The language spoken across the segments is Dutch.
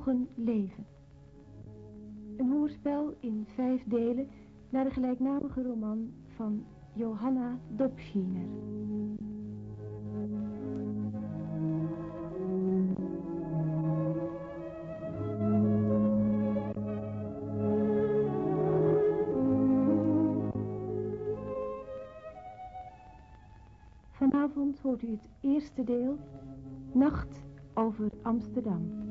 Vervlogen leven. Een hoorspel in vijf delen naar de gelijknamige roman van Johanna Dobschiner. Vanavond hoort u het eerste deel, Nacht over Amsterdam.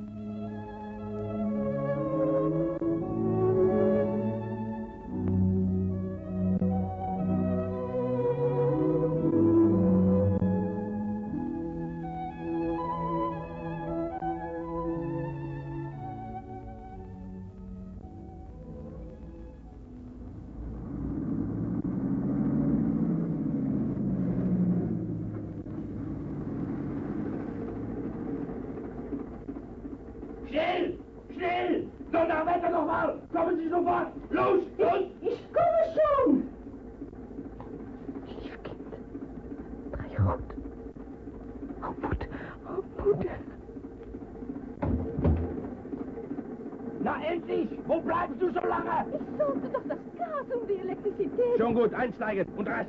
Endlich! Wo bleibst du so lange? Ich sollte doch das Gas um die Elektrizität. Schon gut, einsteigen und rasch!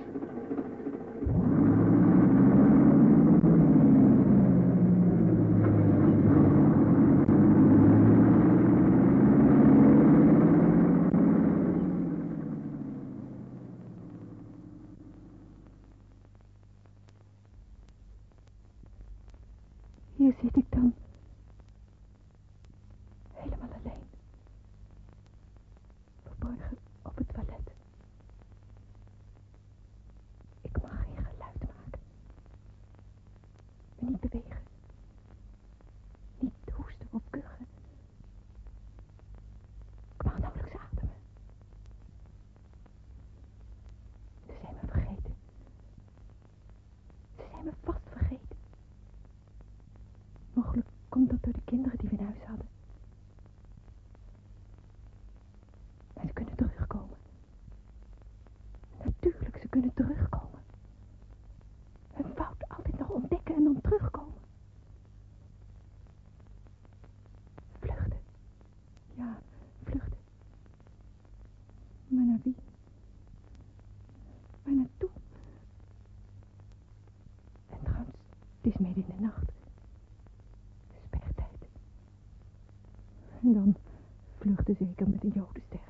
Zeker met een jodenster.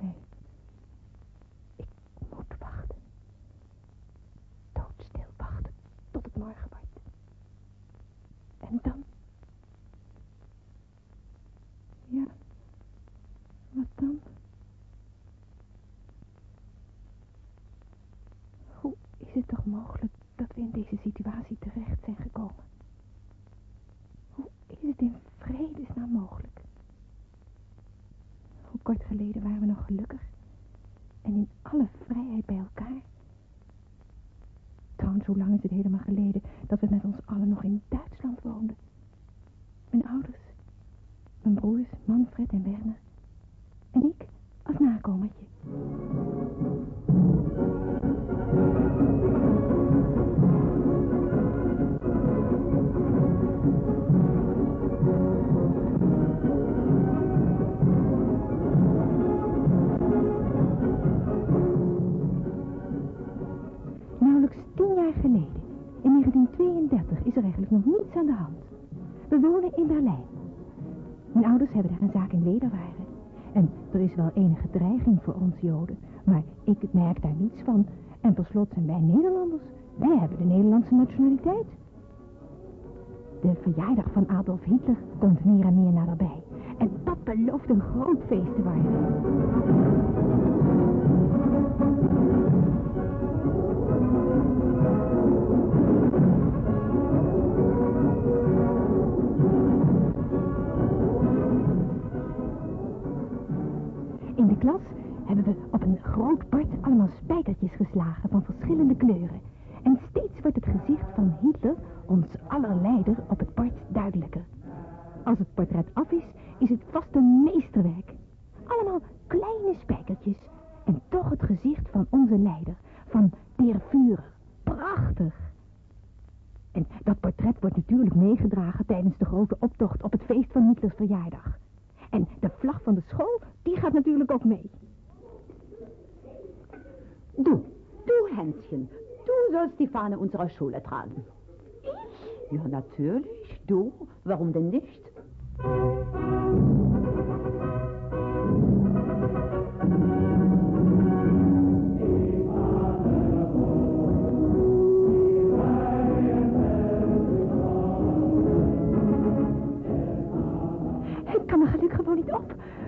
Nee. Ik moet wachten. Doodstil wachten tot het morgen wordt. En dan? Ja. Wat dan? Hoe is het toch mogelijk dat we in deze situatie terecht zijn gekomen? Hoe is het in vredesnaam mogelijk? Hoe kort geleden waren we nog gelukkig en in alle vrijheid bij elkaar? Trouwens, hoe lang is het helemaal geleden dat we Wederwaren. En er is wel enige dreiging voor ons Joden, maar ik merk daar niets van. En per slot zijn wij Nederlanders. Wij hebben de Nederlandse nationaliteit. De verjaardag van Adolf Hitler komt meer en meer naderbij. En dat belooft een groot feest te worden. In de klas hebben we op een groot bord allemaal spijkertjes geslagen van verschillende kleuren. En steeds wordt het gezicht van Hitler, ons aller leider, op het bord duidelijker. Als het portret af is, is het vast een meesterwerk. Allemaal kleine spijkertjes. En toch het gezicht van onze leider, van Führer. Prachtig. En dat portret wordt natuurlijk meegedragen tijdens de grote optocht op het feest van Hitlers verjaardag. En de vlag van de school, die gaat natuurlijk ook mee. Du, du Hänschen, du sollst die Fahne unserer Schule tragen. Ich? Ja, natürlich, du. Warum denn nicht?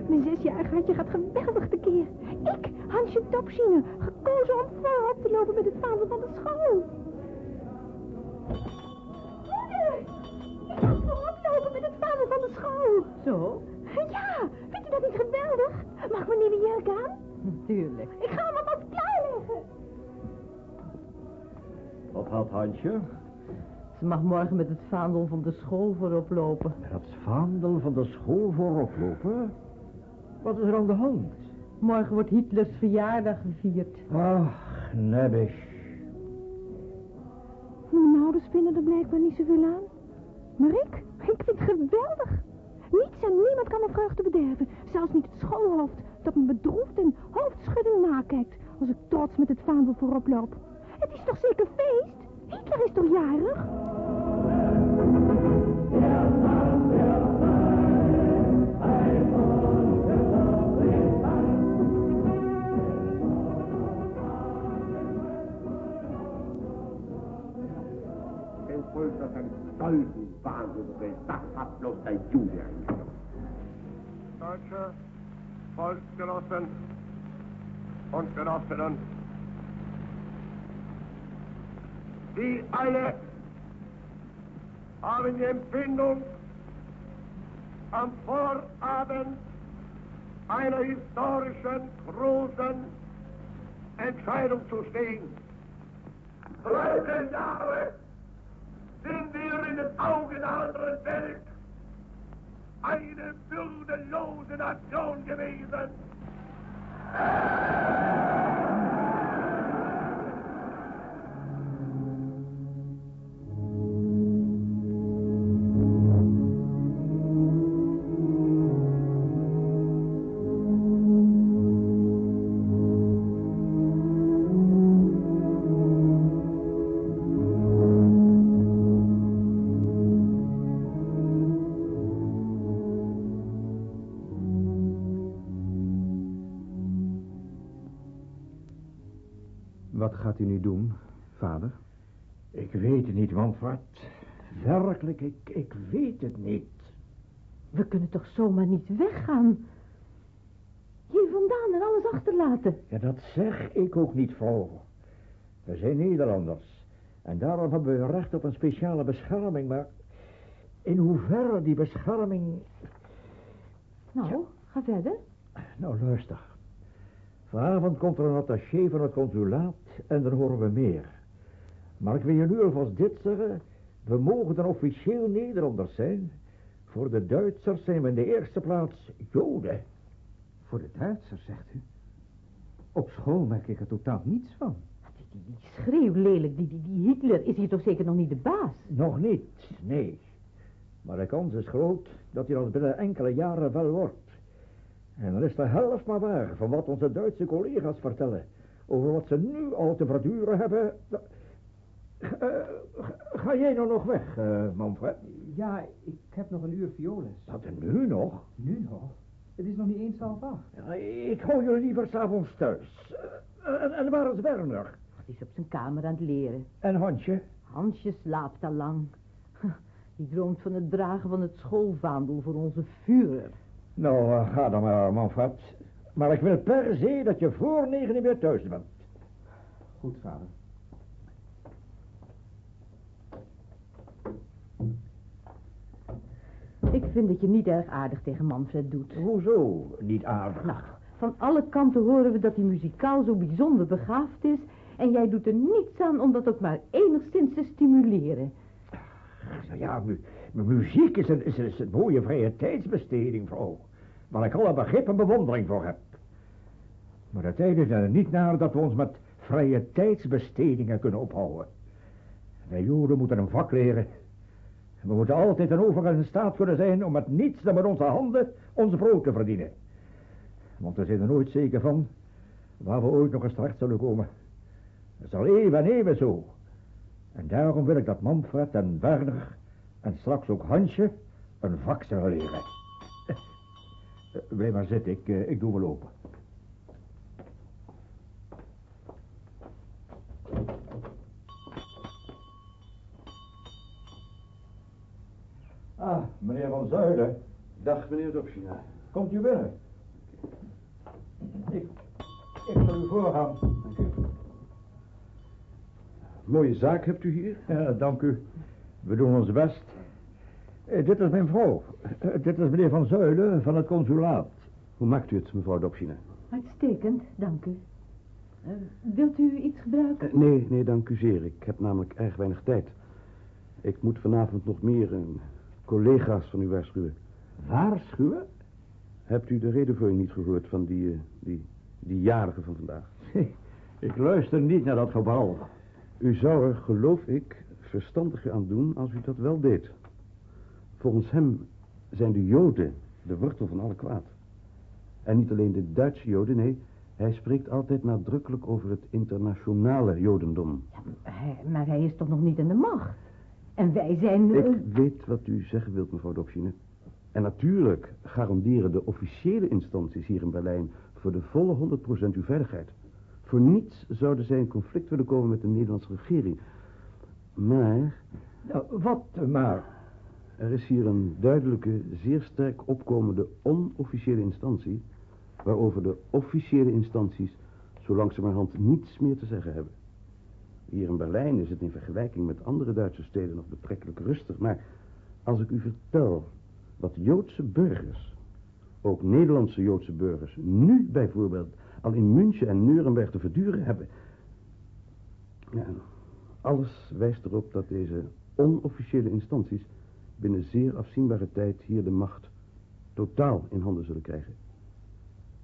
Mijn zesjarig hartje gaat geweldig tekeer. Ik, Hansje Topsine, gekozen om voorop te lopen met het vaandel van de school. Moeder, ik ga voorop lopen met het vaandel van de school. Zo? Ja, vindt u dat niet geweldig? Mag ik mijn nieuwe jurk aan? Natuurlijk. Ik ga hem alvast klaarleggen. Wat had Hansje? Ze mag morgen met het vaandel van de school voorop lopen. Met het vaandel van de school voorop lopen? Wat is er aan de hand? Morgen wordt Hitlers verjaardag gevierd. Ach, nebbisch. Mijn ouders vinden er blijkbaar niet zoveel aan. Maar ik, ik vind het geweldig. Niets en niemand kan mijn vreugde bederven. Zelfs niet het schoolhoofd dat me bedroefd en hoofdschuddend nakijkt als ik trots met het vaandel voorop loop. Het is toch zeker feest? Hitler is toch jarig? Stolzenwahnsinn ist. Das hat bloß der Jude Deutsche Volksgenossen und Genossinnen, Sie alle haben die Empfindung, am Vorabend einer historischen, großen Entscheidung zu stehen. 13 Jahre sind wir in den Augen der anderen Welt eine würdelose Nation gewesen. Gaat u nu doen, vader? Ik weet het niet, Manfred. Werkelijk, ik, ik weet het niet. We kunnen toch zomaar niet weggaan? Hier vandaan en alles achterlaten. Ja, dat zeg ik ook niet, vrouw. We zijn Nederlanders. En daarom hebben we recht op een speciale bescherming, maar... In hoeverre die bescherming... Nou, ga verder. Nou, luister. Vanavond komt er een attaché van het consulaat en dan horen we meer. Maar ik wil je nu alvast dit zeggen. We mogen dan officieel Nederlanders zijn. Voor de Duitsers zijn we in de eerste plaats Joden. Voor de Duitsers, zegt u? Op school merk ik er totaal niets van. Die, die, die schreeuw lelijk, die, die, die Hitler is hier toch zeker nog niet de baas? Nog niet, nee. Maar de kans is groot dat hij dat binnen enkele jaren wel wordt. En dan is de helft maar waar van wat onze Duitse collega's vertellen. Over wat ze nu al te verduren hebben. Eh, ga jij nou nog weg, uh, Manfred? Ja, ik heb nog een uur violes. Dat er nu nog? Nu nog? Het is nog niet eens half acht. Ja, ik hou jullie liever s'avonds thuis. Uh, en, en waar is Werner? Die is op zijn kamer aan het leren. En Hansje? Hansje slaapt al lang. Die droomt van het dragen van het schoolvaandel voor onze Führer. Nou, uh, ga dan maar, Manfred. Maar ik wil per se dat je voor negen weer thuis bent. Goed, vader. Ik vind dat je niet erg aardig tegen Manfred doet. Hoezo niet aardig? Nou, van alle kanten horen we dat hij muzikaal zo bijzonder begaafd is... en jij doet er niets aan om dat ook maar enigszins te stimuleren. Nou ja, mu muziek is een, is, is een mooie vrije tijdsbesteding, vrouw. Waar ik alle begrip en bewondering voor heb. Maar de tijd is er niet naar dat we ons met vrije tijdsbestedingen kunnen ophouden. Wij Joden moeten een vak leren. We moeten altijd en overal in staat kunnen zijn om met niets dan met onze handen ons brood te verdienen. Want we zijn er nooit zeker van waar we ooit nog eens terecht zullen komen. Het zal even en even zo. En daarom wil ik dat Manfred en Werner en straks ook Hansje een vak zullen leren. Eh, Blijf maar zitten, ik, eh, ik doe wel open. Ah, meneer Van Zuilen, Dag, meneer Dopsina. komt u binnen. Ik, ik zal u voorgaan. Dank u. Mooie zaak hebt u hier. Ja, dank u. We doen ons best. Eh, dit is mijn vrouw. Eh, dit is meneer Van Zuilen van het consulaat. Hoe maakt u het, mevrouw Dopsina? Uitstekend, dank u. Eh, wilt u iets gebruiken? Eh, nee, nee, dank u zeer. Ik heb namelijk erg weinig tijd. Ik moet vanavond nog meer eh, collega's van u waarschuwen. Waarschuwen? Hebt u de redenvoering niet gehoord van die, eh, die, die jarige van vandaag? Ik luister niet naar dat gebal. U zou er, geloof ik, verstandiger aan doen als u dat wel deed. Volgens hem zijn de Joden de wortel van alle kwaad. En niet alleen de Duitse Joden, nee, hij spreekt altijd nadrukkelijk over het internationale Jodendom. Hij- maar hij is toch nog niet in de macht? En wij zijn... eh, Ik weet wat u zeggen wilt, mevrouw Dopsine. En natuurlijk garanderen de officiële instanties hier in Berlijn voor de volle 100% uw veiligheid. Voor niets zouden zij in conflict willen komen met de Nederlandse regering. Maar Nou, wat maar? Er is hier een duidelijke, zeer sterk opkomende onofficiële instantie... waarover de officiële instanties zo langzamerhand niets meer te zeggen hebben. Hier in Berlijn is het in vergelijking met andere Duitse steden nog betrekkelijk rustig. Maar als ik u vertel wat Joodse burgers, ook Nederlandse Joodse burgers, nu bijvoorbeeld al in München en Nuremberg te verduren hebben. Ja, alles wijst erop dat deze onofficiële instanties binnen zeer afzienbare tijd hier de macht totaal in handen zullen krijgen.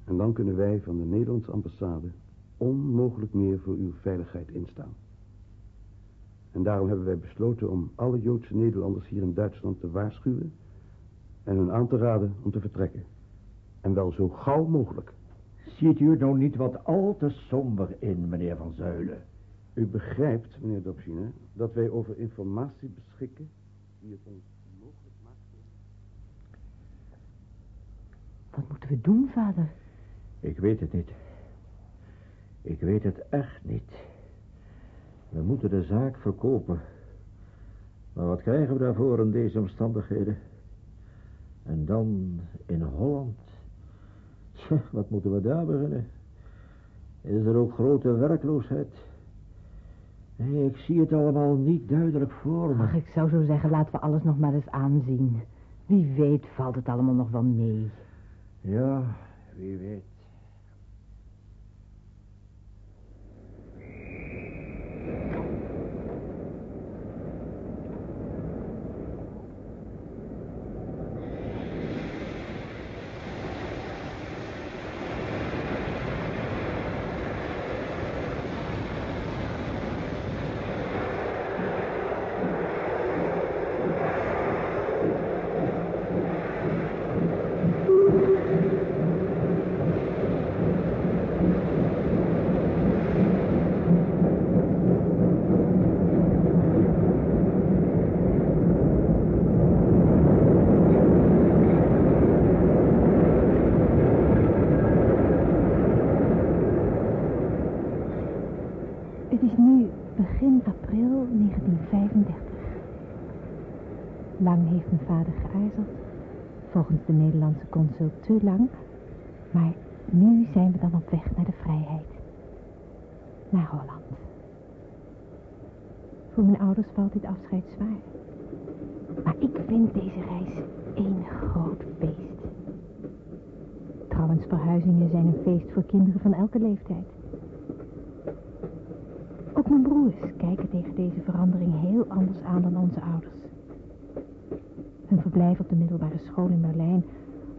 En dan kunnen wij van de Nederlandse ambassade onmogelijk meer voor uw veiligheid instaan. En daarom hebben wij besloten om alle Joodse Nederlanders hier in Duitsland te waarschuwen en hun aan te raden om te vertrekken. En wel zo gauw mogelijk. Ziet u het nou niet wat al te somber in, meneer Van Zuilen? U begrijpt, meneer Dobsine, dat wij over informatie beschikken die het ons mogelijk maakt. Wat moeten we doen, vader? Ik weet het niet. Ik weet het echt niet. We moeten de zaak verkopen. Maar wat krijgen we daarvoor in deze omstandigheden? En dan in Holland. Tja, wat moeten we daar beginnen? Is er ook grote werkloosheid? Nee, ik zie het allemaal niet duidelijk voor me. Ach, ik zou zo zeggen, laten we alles nog maar eens aanzien. Wie weet valt het allemaal nog wel mee. Ja, wie weet. Het is nu begin april 1935. Lang heeft mijn vader geaarzeld. Volgens de Nederlandse consul te lang. Maar nu zijn we dan op weg naar de vrijheid. Naar Holland. Voor mijn ouders valt dit afscheid zwaar. Maar ik vind deze reis één groot feest. Trouwens, verhuizingen zijn een feest voor kinderen van elke leeftijd. Ook mijn broers kijken tegen deze verandering heel anders aan dan onze ouders. Hun verblijf op de middelbare school in Berlijn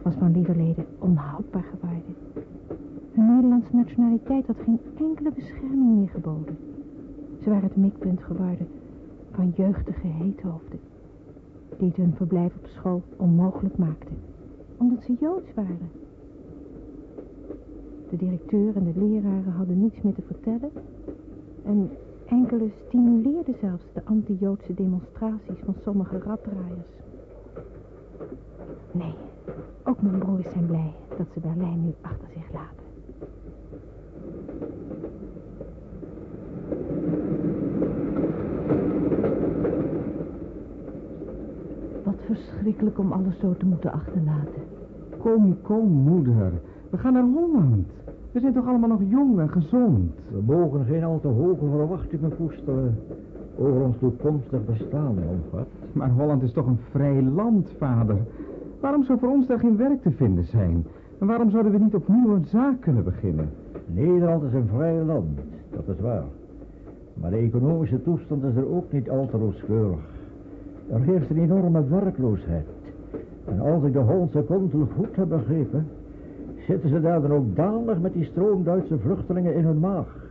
was van lieverlede onhoudbaar geworden. Hun Nederlandse nationaliteit had geen enkele bescherming meer geboden. Ze waren het mikpunt geworden van jeugdige heethoofden. Die het hun verblijf op school onmogelijk maakten, omdat ze Joods waren. De directeur en de leraren hadden niets meer te vertellen. En enkele stimuleerden zelfs de anti-Joodse demonstraties van sommige raddraaiers. Nee, ook mijn broers zijn blij dat ze Berlijn nu achter zich laten. Wat verschrikkelijk om alles zo te moeten achterlaten. Kom, kom, moeder. We gaan naar Holland. We zijn toch allemaal nog jong en gezond. We mogen geen al te hoge verwachtingen koesteren over ons toekomstig bestaan, Manfred. Maar Holland is toch een vrij land, vader. Waarom zou voor ons daar geen werk te vinden zijn? En waarom zouden we niet opnieuw een zaak kunnen beginnen? Nederland is een vrij land, dat is waar. Maar de economische toestand is er ook niet al te rooskleurig. Er heerst een enorme werkloosheid. En als ik de Hollandse consul goed heb begrepen, zitten ze daar dan ook danig met die stroom Duitse vluchtelingen in hun maag.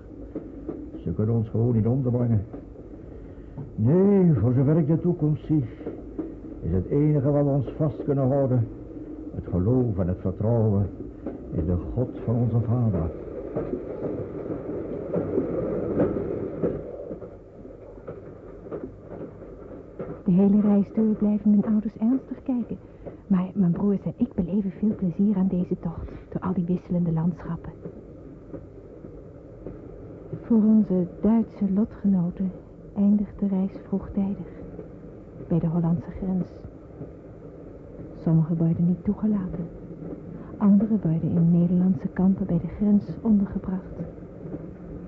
Ze kunnen ons gewoon niet onderbrengen. Nee, voor zover ik de toekomst zie, is het enige wat we ons vast kunnen houden, het geloof en het vertrouwen in de God van onze vader. De hele reis door blijven mijn ouders ernstig kijken. Maar mijn broers en ik beleven veel plezier aan deze tocht, door al die wisselende landschappen. Voor onze Duitse lotgenoten eindigt de reis vroegtijdig, bij de Hollandse grens. Sommigen worden niet toegelaten. Anderen worden in Nederlandse kampen bij de grens ondergebracht.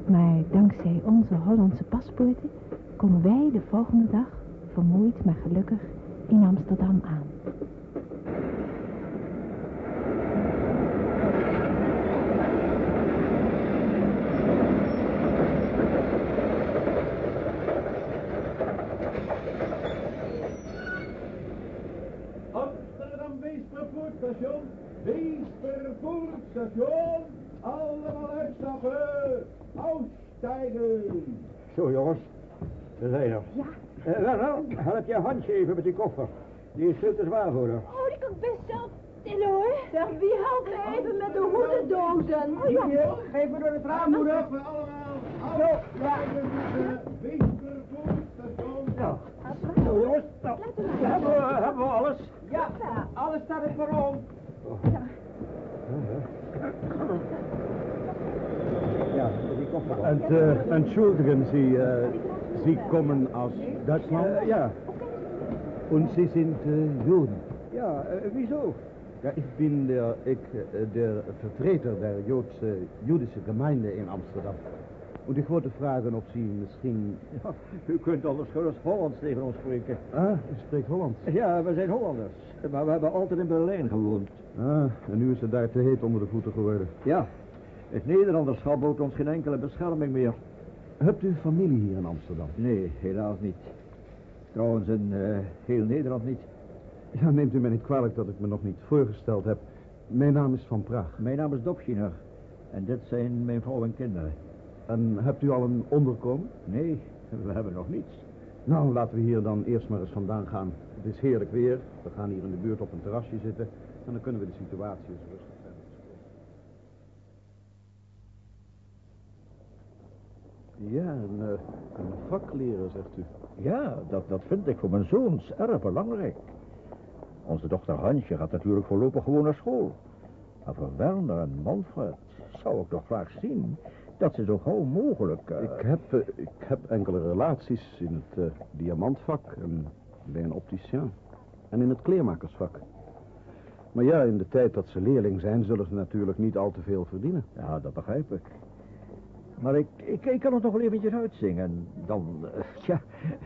Maar dankzij onze Hollandse paspoorten komen wij de volgende dag, vermoeid maar gelukkig, in Amsterdam aan. Amsterdam Weespervoortstation. Weespervoortstation. Allemaal uitstappen. Uitstijgen. Zo jongens, we zijn er. Ja. Eh, wel, wel, help je handje even met die koffer. Die is veel te zwaar voor haar. Oh, die kan ik best zelf tillen hoor. Zeg, wie helpt me even met de hoedendozen? Oh, ja. Geef me door het raam, moeder. allemaal. Zo, ja. Nou, zo jongens, nou, hebben we, hebben we alles? Ja, alles staat er voor ons. Ja, die koffer. Und, äh, entschuldigen Sie, äh, Sie kommen aus Deutschland? Eh, ja, Und Sie sind äh, Juden? ja, eh, wieso? Ja, ich bin der, äh, der Vertreter der Joodse, jüdische Gemeinde in Amsterdam. Wollte fragen, ob Sie misschien... Ja, u kunt anders gerust Hollands tegen ons spreken. Ah, u spreekt Hollands. Ja, we zijn Hollanders. Maar we hebben altijd in Berlijn gewoond. Ah, en nu is het daar te heet onder de voeten geworden. Ja, het Nederlanderschap bood ons geen enkele bescherming meer. Hebt u familie hier in Amsterdam? Nee, helaas niet. Trouwens, in eh, heel Nederland niet. Ja, neemt u mij niet kwalijk dat ik me nog niet voorgesteld heb. Mijn naam is Van Praag. Mijn naam is Dobschiner. En dit zijn mijn vrouw en kinderen. En hebt u al een onderkomen? Nee, we hebben nog niets. Nou, laten we hier dan eerst maar eens vandaan gaan. Het is heerlijk weer. We gaan hier in de buurt op een terrasje zitten. En dan kunnen we de situatie eens rustig verder. Ja, een, eh, een vak leren, zegt u. Ja, dat, dat vind ik voor mijn zoons erg belangrijk. Onze dochter Hansje gaat natuurlijk voorlopig gewoon naar school. Maar voor Werner en Manfred zou ik toch graag zien dat ze zo gauw mogelijk... eh, Ik, heb, eh, ik heb enkele relaties in het eh, diamantvak en bij een opticien. En in het kleermakersvak. Maar ja, in de tijd dat ze leerling zijn, zullen ze natuurlijk niet al te veel verdienen. Ja, dat begrijp ik. Maar ik, ik, ik kan het nog wel eventjes uitzingen. Dan, eh, ja,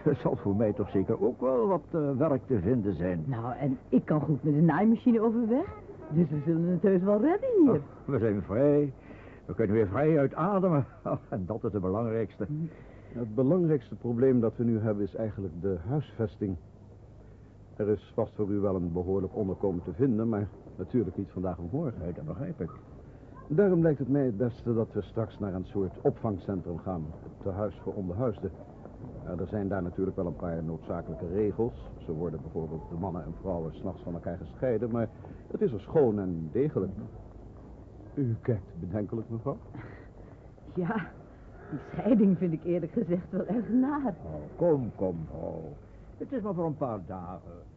er zal voor mij toch zeker ook wel wat werk te vinden zijn. Nou, en ik kan goed met de naaimachine overweg. Dus we zullen het heus wel redden hier. Oh, we zijn vrij. We kunnen weer vrij uitademen. En dat is het belangrijkste. Het belangrijkste probleem dat we nu hebben is eigenlijk de huisvesting. Er is vast voor u wel een behoorlijk onderkomen te vinden, maar natuurlijk niet vandaag of morgen. Nee, dat begrijp ik. Daarom lijkt het mij het beste dat we straks naar een soort opvangcentrum gaan. Het tehuis voor onderhuisden. er zijn daar natuurlijk wel een paar noodzakelijke regels. Zo worden bijvoorbeeld de mannen en vrouwen s'nachts van elkaar gescheiden, maar het is er schoon en degelijk. U kijkt bedenkelijk, mevrouw. Ja, die scheiding vind ik eerlijk gezegd wel erg naar. Oh, kom, kom, oh. Het is maar voor een paar dagen.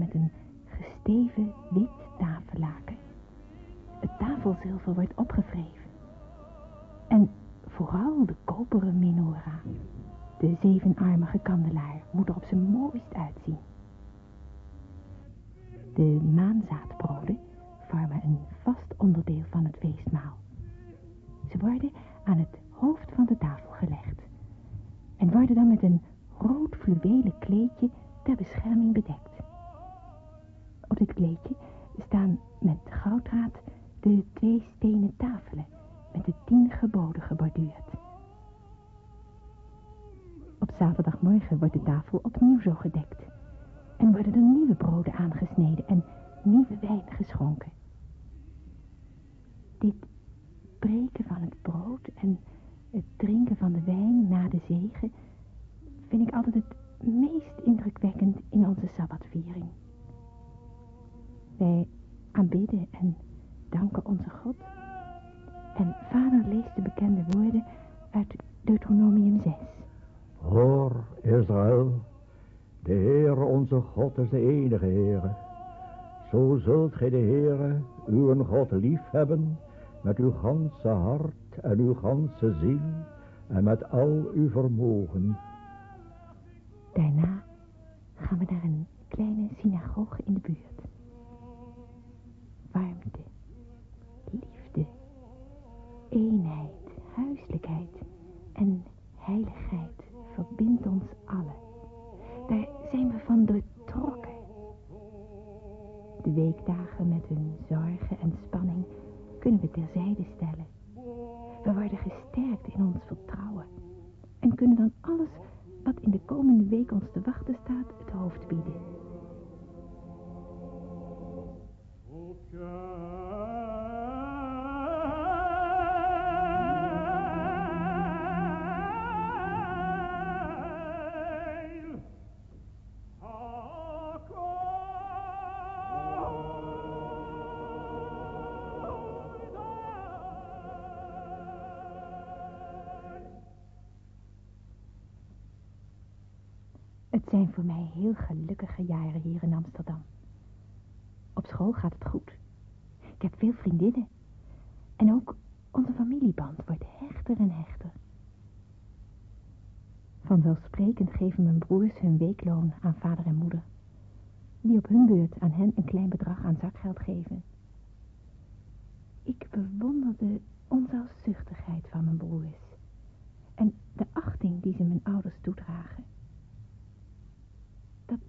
Met een gesteven wit tafellaken. Het tafelzilver wordt opgevreven. En vooral de koperen menorah, de zevenarmige kandelaar, moet er op zijn mooist uitzien. De maanzaadbroden vormen een vast onderdeel van het feestmaal. Ze worden aan het hoofd van de tafel gelegd en worden dan met een rood fluwelen kleedje ter bescherming bedekt. Op dit kleedje staan met gouddraad de twee stenen tafelen met de tien geboden geborduurd. Op zaterdagmorgen wordt de tafel opnieuw zo gedekt en worden er nieuwe broden aangesneden en nieuwe wijn geschonken. Dit breken van het brood en het drinken van de wijn na de zegen vind ik altijd het meest indrukwekkend in onze Sabbatviering. Wij aanbidden en danken onze God. En vader leest de bekende woorden uit Deuteronomium 6. Hoor, Israël, de Heer onze God is de enige Heer. Zo zult gij de Heere, uw God, lief hebben met uw ganse hart en uw ganse ziel en met al uw vermogen. Daarna gaan we naar een kleine synagoge in de buurt. Warmte, liefde, eenheid, huiselijkheid en heiligheid verbindt ons allen. Daar zijn we van doortrokken. De weekdagen met hun zorgen en spanning kunnen we terzijde stellen. We worden gesterkt in ons vertrouwen en kunnen dan alles wat in de komende week ons te wachten staat het hoofd bieden. Het zijn voor mij heel gelukkige jaren hier in Amsterdam. Op school gaat het goed. Ik heb veel vriendinnen. En ook onze familieband wordt hechter en hechter. Vanzelfsprekend geven mijn broers hun weekloon aan vader en moeder. Die op hun beurt aan hen een klein bedrag aan zakgeld geven. Ik bewonder de onzelfzuchtigheid van mijn broers. En de achting die ze mijn ouders toedragen. Dat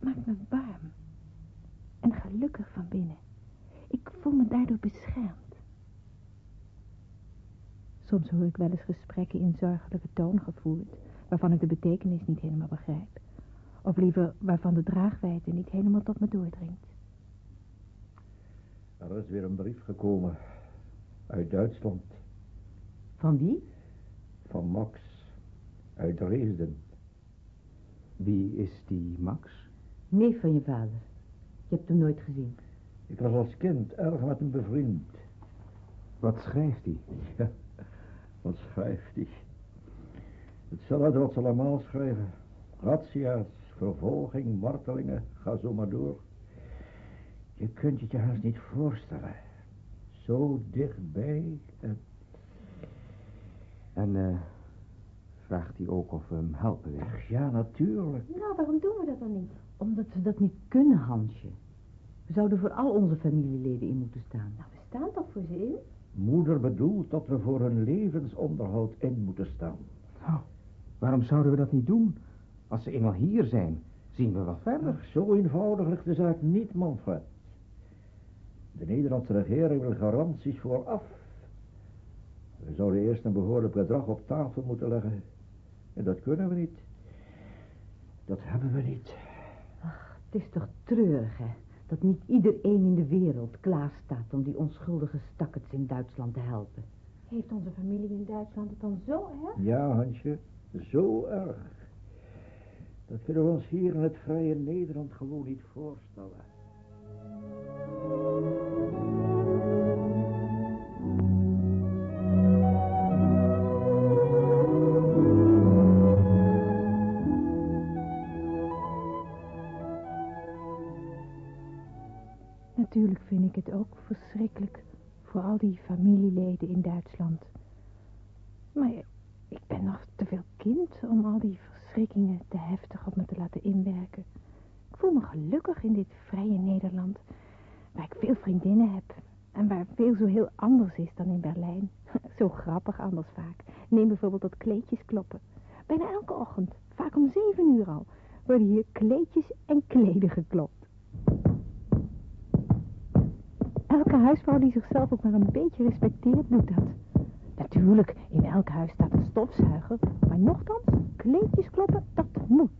maakt me warm. En gelukkig van binnen. Ik voel me daardoor beschermd. Soms hoor ik wel eens gesprekken in zorgelijke toon gevoerd, waarvan ik de betekenis niet helemaal begrijp. Of liever waarvan de draagwijte niet helemaal tot me doordringt. Er is weer een brief gekomen uit Duitsland. Van wie? Van Max. Uit Dresden. Wie is die Max? Neef van je vader. Je hebt hem nooit gezien. Ik was als kind erg met hem bevriend. Wat schrijft hij? Ja, wat schrijft hij? Hetzelfde wat ze allemaal schrijven. Razzia's, vervolging, martelingen, ga zo maar door. Je kunt het je haast niet voorstellen. Zo dichtbij en... En eh, vraagt hij ook of we hem helpen willen? Ach, ja, natuurlijk. Nou, waarom doen we dat dan niet? Omdat we dat niet kunnen, Hansje. We zouden voor al onze familieleden in moeten staan. Nou, we staan toch voor ze in? Moeder bedoelt dat we voor hun levensonderhoud in moeten staan. Nou, waarom zouden we dat niet doen? Als ze eenmaal hier zijn, zien we wel verder. Ach, zo eenvoudig ligt de zaak niet, Manfred. De Nederlandse regering wil garanties vooraf. We zouden eerst een behoorlijk bedrag op tafel moeten leggen. En dat kunnen we niet. Dat hebben we niet. Het is toch treurig, hè? Dat niet iedereen in de wereld klaar staat om die onschuldige stakkerts in Duitsland te helpen. Heeft onze familie in Duitsland het dan zo erg? Ja, Hansje, zo erg. Dat kunnen we ons hier in het vrije Nederland gewoon niet voorstellen. Vind ik het ook verschrikkelijk voor al die familieleden in Duitsland. Maar ik ben nog te veel kind om al die verschrikkingen te heftig op me te laten inwerken. Ik voel me gelukkig in dit vrije Nederland, waar ik veel vriendinnen heb en waar veel zo heel anders is dan in Berlijn. Zo grappig anders vaak. Neem bijvoorbeeld dat kleedjes kloppen. Bijna elke ochtend, vaak om zeven uur al, worden hier kleedjes en kleden geklopt. Elke huisvrouw die zichzelf ook maar een beetje respecteert, doet dat. Natuurlijk, in elk huis staat een stofzuiger, maar nochtans, kleedjes kloppen, dat moet.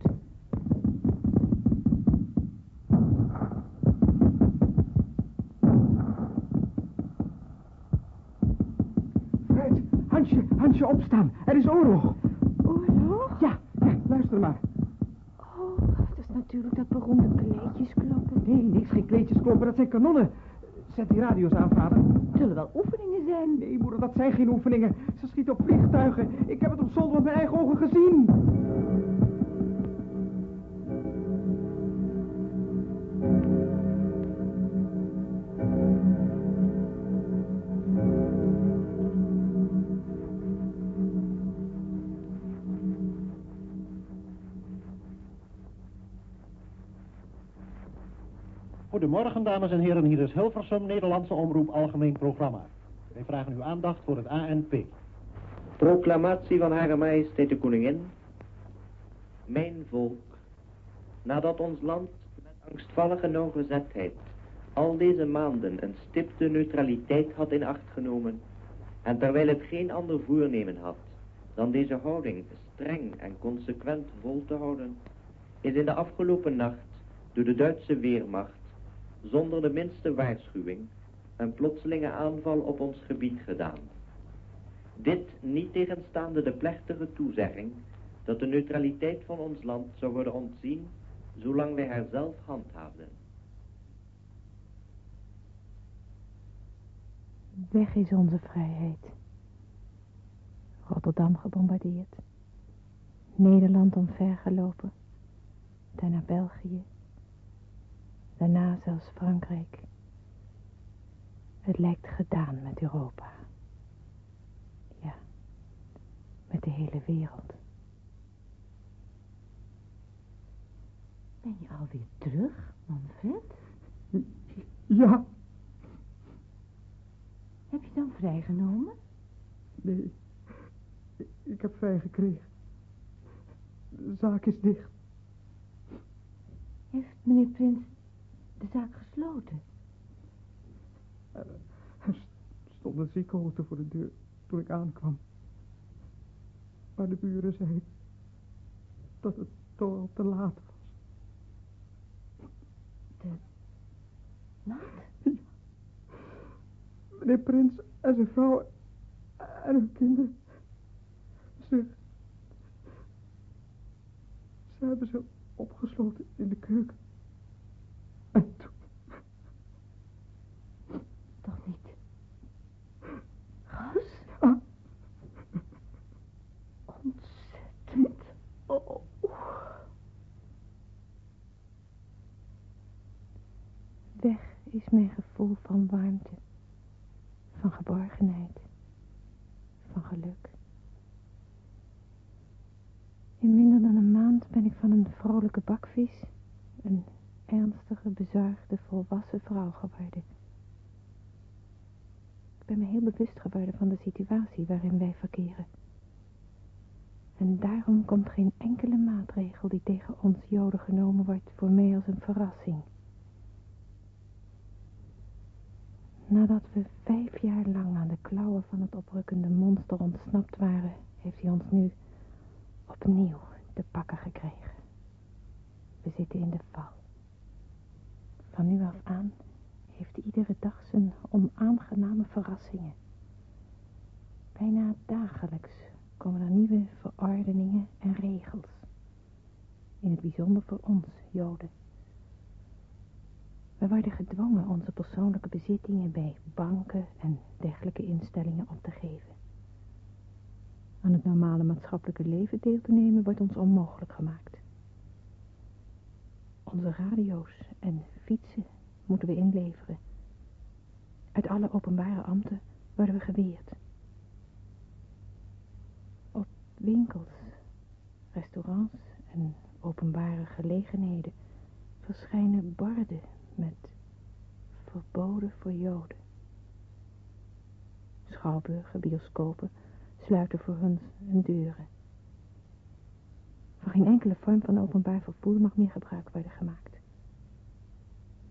Fred, Hansje, Hansje, opstaan. Er is oorlog. Oorlog? Ja, ja, luister maar. Oh, dat is natuurlijk dat beroemde kleedjes kloppen. Nee, niks, geen kleedjes kloppen, dat zijn kanonnen. Zet die radio's aan, vader. Zullen wel oefeningen zijn. Nee, moeder, dat zijn geen oefeningen. Ze schiet op vliegtuigen. Ik heb het op zolder met mijn eigen ogen gezien. Goedemorgen, dames en heren. Hier is Hilversum, Nederlandse Omroep Algemeen Programma. Wij vragen uw aandacht voor het ANP. Proclamatie van Hare Majesteit de Koningin. Mijn volk, nadat ons land met angstvallige nauwgezetheid al deze maanden een stipte neutraliteit had in acht genomen, en terwijl het geen ander voornemen had dan deze houding streng en consequent vol te houden, is in de afgelopen nacht door de Duitse Weermacht zonder de minste waarschuwing een plotselinge aanval op ons gebied gedaan. Dit niet tegenstaande de plechtige toezegging dat de neutraliteit van ons land zou worden ontzien zolang wij haar zelf handhaafden. Weg is onze vrijheid. Rotterdam gebombardeerd. Nederland omvergelopen. Daarna België. Daarna zelfs Frankrijk. Het lijkt gedaan met Europa. Ja, met de hele wereld. Ben je alweer terug, Manfred? Ja, Heb je dan vrijgenomen? nee. Ik heb vrij gekregen. De zaak is dicht. Heeft meneer Prins de zaak gesloten? Er stond een ziekenauto voor de deur toen ik aankwam. Maar de buren zeiden dat het toch al te laat was. Wat? Meneer Prins en zijn vrouw en hun kinderen. Ze... Ze hebben ze opgesloten in de keuken. En toen... Toch niet. Gas? Ah, Ontzettend. Oh. Weg is mijn gevoel van warmte, van geborgenheid, van geluk. In minder dan een maand ben ik van een vrolijke bakvis een ernstige, bezorgde, volwassen vrouw geworden. Ik ben me heel bewust geworden van de situatie waarin wij verkeren. En daarom komt geen enkele maatregel die tegen ons Joden genomen wordt voor mij als een verrassing. Nadat we vijf jaar lang aan de klauwen van het oprukkende monster ontsnapt waren, heeft hij ons nu opnieuw te pakken gekregen. We zitten in de val. Van nu af aan heeft iedere dag zijn onaangename verrassingen. Bijna dagelijks komen er nieuwe verordeningen en regels. In het bijzonder voor ons, Joden. We worden gedwongen onze persoonlijke bezittingen bij banken en dergelijke instellingen op te geven. Aan het normale maatschappelijke leven deel te nemen wordt ons onmogelijk gemaakt. Onze radio's en fietsen moeten we inleveren. Uit alle openbare ambten worden we geweerd. Op winkels, restaurants en openbare gelegenheden verschijnen borden met verboden voor Joden. Schouwburgen, bioscopen sluiten voor ons hun deuren. Voor geen enkele vorm van openbaar vervoer mag meer gebruik worden gemaakt.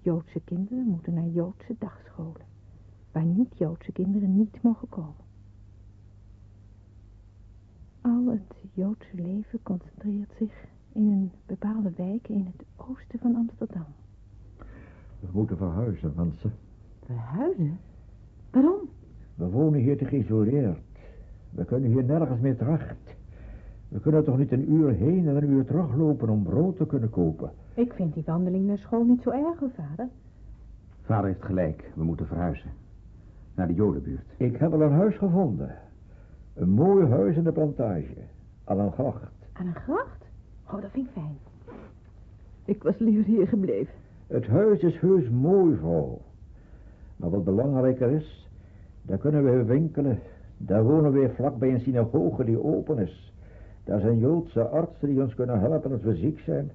Joodse kinderen moeten naar Joodse dagscholen, waar niet-Joodse kinderen niet mogen komen. Al het Joodse leven concentreert zich in een bepaalde wijk in het oosten van Amsterdam. We moeten verhuizen, mensen. Verhuizen? Waarom? We wonen hier te geïsoleerd. We kunnen hier nergens meer terecht. We kunnen toch niet een uur heen en een uur teruglopen om brood te kunnen kopen. Ik vind die wandeling naar school niet zo erg, vader. Vader heeft gelijk, we moeten verhuizen. Naar de Jodenbuurt. Ik heb al een huis gevonden. Een mooi huis in de plantage. Aan een gracht. Aan een gracht? Oh, dat vind ik fijn. Ik was liever hier gebleven. Het huis is heus mooi, vrouw. Maar wat belangrijker is, daar kunnen we winkelen. Daar wonen we vlak bij een synagoge die open is. Daar zijn Joodse artsen die ons kunnen helpen als we ziek zijn.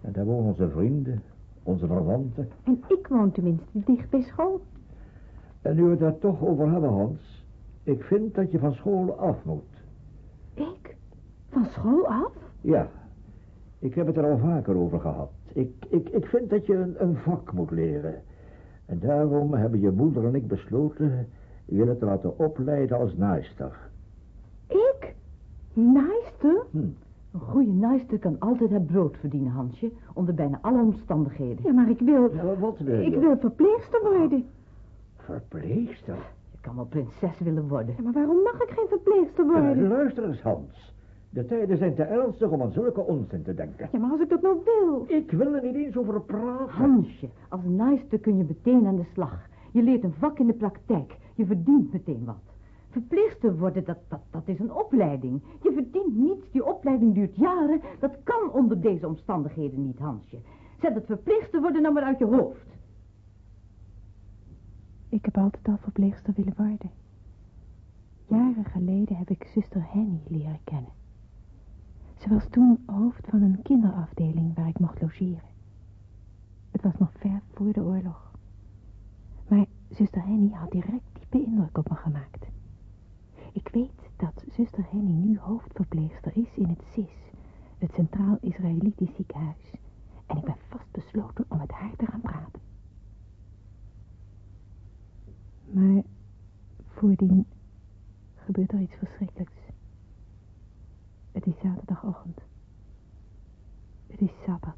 En daar wonen onze vrienden, onze verwanten. En ik woon tenminste dicht bij school. En nu we het daar toch over hebben, Hans. Ik vind dat je van school af moet. Ik? Van school af? Ja, ik heb het er al vaker over gehad. Ik, ik, ik vind dat je een, een vak moet leren. En daarom hebben je moeder en ik besloten je te laten opleiden als naaister. Ik? Naaister? Hm. Een goede naaister kan altijd het brood verdienen, Hansje. Onder bijna alle omstandigheden. Ja, maar ik wil... Ja, maar wat wil je? Ik wil verpleegster worden. Verpleegster? Je kan wel prinses willen worden. Ja, maar waarom mag ik geen verpleegster Ja, worden? luister eens, Hans. De tijden zijn te ernstig om aan zulke onzin te denken. Ja, maar als ik dat nou wil. Ik wil er niet eens over praten. Hansje, als naaister kun je meteen aan de slag. Je leert een vak in de praktijk. Je verdient meteen wat. Verpleegster worden, dat, dat, dat is een opleiding. Je verdient niets, die opleiding duurt jaren. Dat kan onder deze omstandigheden niet, Hansje. Zet het verpleegster worden nou maar uit je hoofd. Ik heb altijd al verpleegster willen worden. Jaren geleden heb ik zuster Henny leren kennen. Ze was toen hoofd van een kinderafdeling waar ik mocht logeren. Het was nog ver voor de oorlog. Maar zuster Henny had direct diepe indruk op me gemaakt. Ik weet dat zuster Henny nu hoofdverpleegster is in het CIS, het Centraal Israëlitisch Ziekenhuis. En ik ben vast besloten om met haar te gaan praten. Maar voordien gebeurt er iets verschrikkelijks. Het is zaterdagochtend. Het is Sabbat.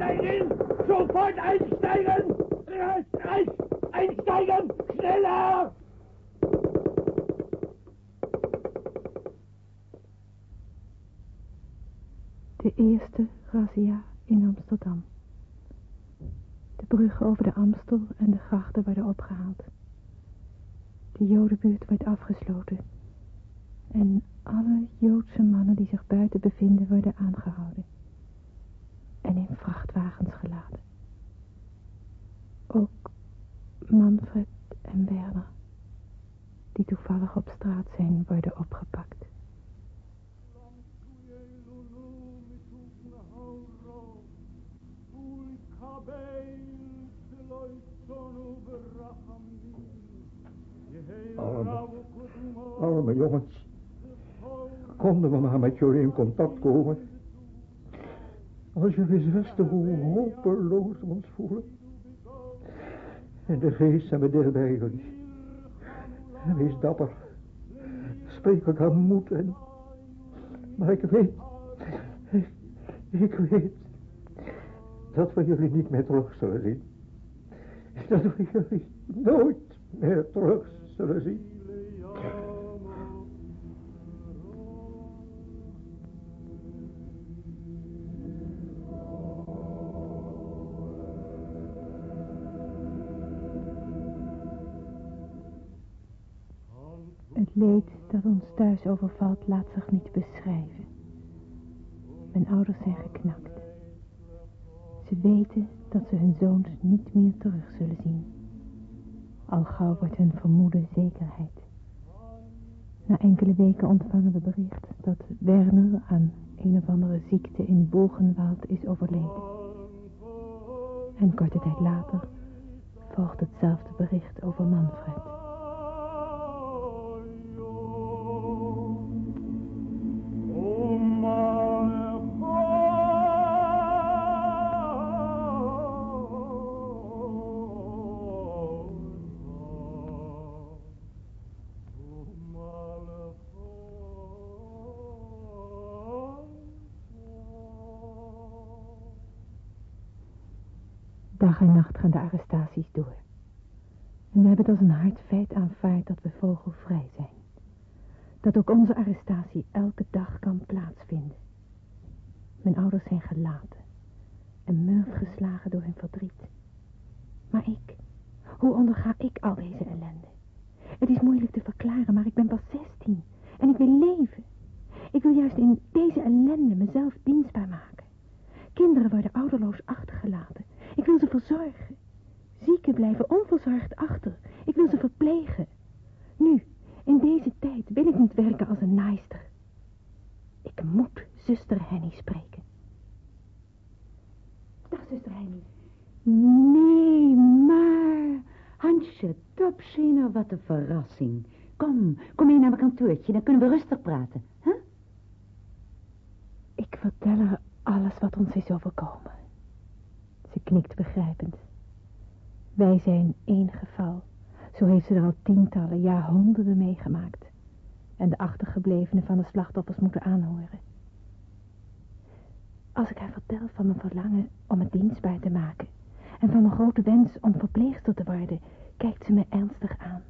ein! Sofort einsteigen! Rasch! Einsteigen! Schneller! De eerste razzia in Amsterdam. De bruggen over de Amstel en de grachten worden opgehaald. De Jodenbuurt wordt afgesloten. En alle Joodse mannen die zich buiten bevinden worden aangehouden. En in vrachtwagens geladen. Ook Manfred en Werner, die toevallig op straat zijn, worden opgepakt. Arme, arme jongens. Konden we maar met jullie in contact komen. Als jullie wisten hoe hopeloos we ons voelen. En de geest zijn we dicht bij jullie. En wees dapper. Spreek elkaar moed en... Maar ik weet... Ik, ik weet... Dat we jullie niet meer terug zullen zien. Dat we jullie nooit meer terug zullen zien. Het leed dat ons thuis overvalt laat zich niet beschrijven. Mijn ouders zijn geknakt. Ze weten dat ze hun zoons niet meer terug zullen zien. Al gauw wordt hun vermoeden zekerheid. Na enkele weken ontvangen we bericht dat Werner aan een of andere ziekte in Bogenwald is overleden. En korte tijd later volgt hetzelfde bericht over Manfred. Werken als een naaister. Ik moet zuster Henny spreken. Dag, zuster Henny. Nee, maar... Hansje, topziner, wat een verrassing. Kom, kom mee naar mijn kantoortje, dan kunnen we rustig praten. Huh? Ik vertel haar alles wat ons is overkomen. Ze knikt begrijpend. Wij zijn één geval. Zo heeft ze er al tientallen, ja honderden meegemaakt. En de achtergeblevenen van de slachtoffers moeten aanhoren. Als ik haar vertel van mijn verlangen om het dienstbaar te maken... en van mijn grote wens om verpleegster te worden... kijkt ze me ernstig aan.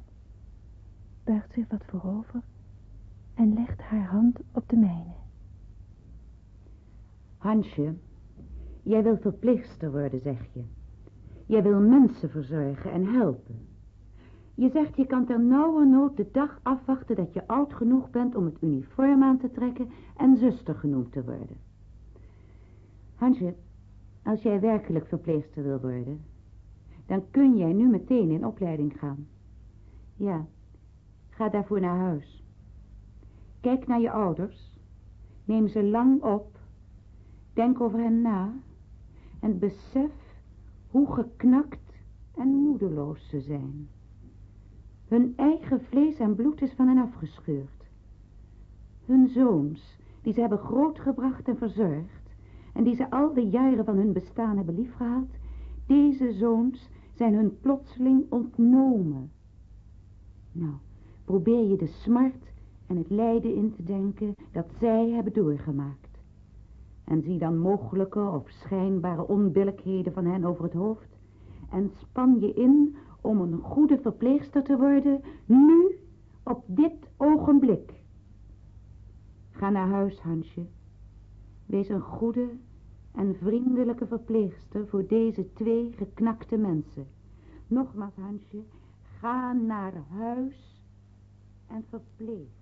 Buigt zich wat voorover... en legt haar hand op de mijne. Hansje, jij wil verpleegster worden, zeg je. Jij wil mensen verzorgen en helpen. Je zegt je kan ter nauwernood de dag afwachten dat je oud genoeg bent om het uniform aan te trekken en zuster genoemd te worden. Hansje, als jij werkelijk verpleegster wil worden, dan kun jij nu meteen in opleiding gaan. Ja, ga daarvoor naar huis. Kijk naar je ouders, neem ze lang op, denk over hen na en besef hoe geknakt en moedeloos ze zijn. Hun eigen vlees en bloed is van hen afgescheurd. Hun zoons, die ze hebben grootgebracht en verzorgd, en die ze al de jaren van hun bestaan hebben liefgehad, deze zoons zijn hun plotseling ontnomen. Nou, probeer je de smart en het lijden in te denken dat zij hebben doorgemaakt. En zie dan mogelijke of schijnbare onbillijkheden van hen over het hoofd. En span je in om een goede verpleegster te worden, nu, op dit ogenblik. Ga naar huis, Hansje. Wees een goede en vriendelijke verpleegster voor deze twee geknakte mensen. Nogmaals, Hansje, ga naar huis en verpleeg.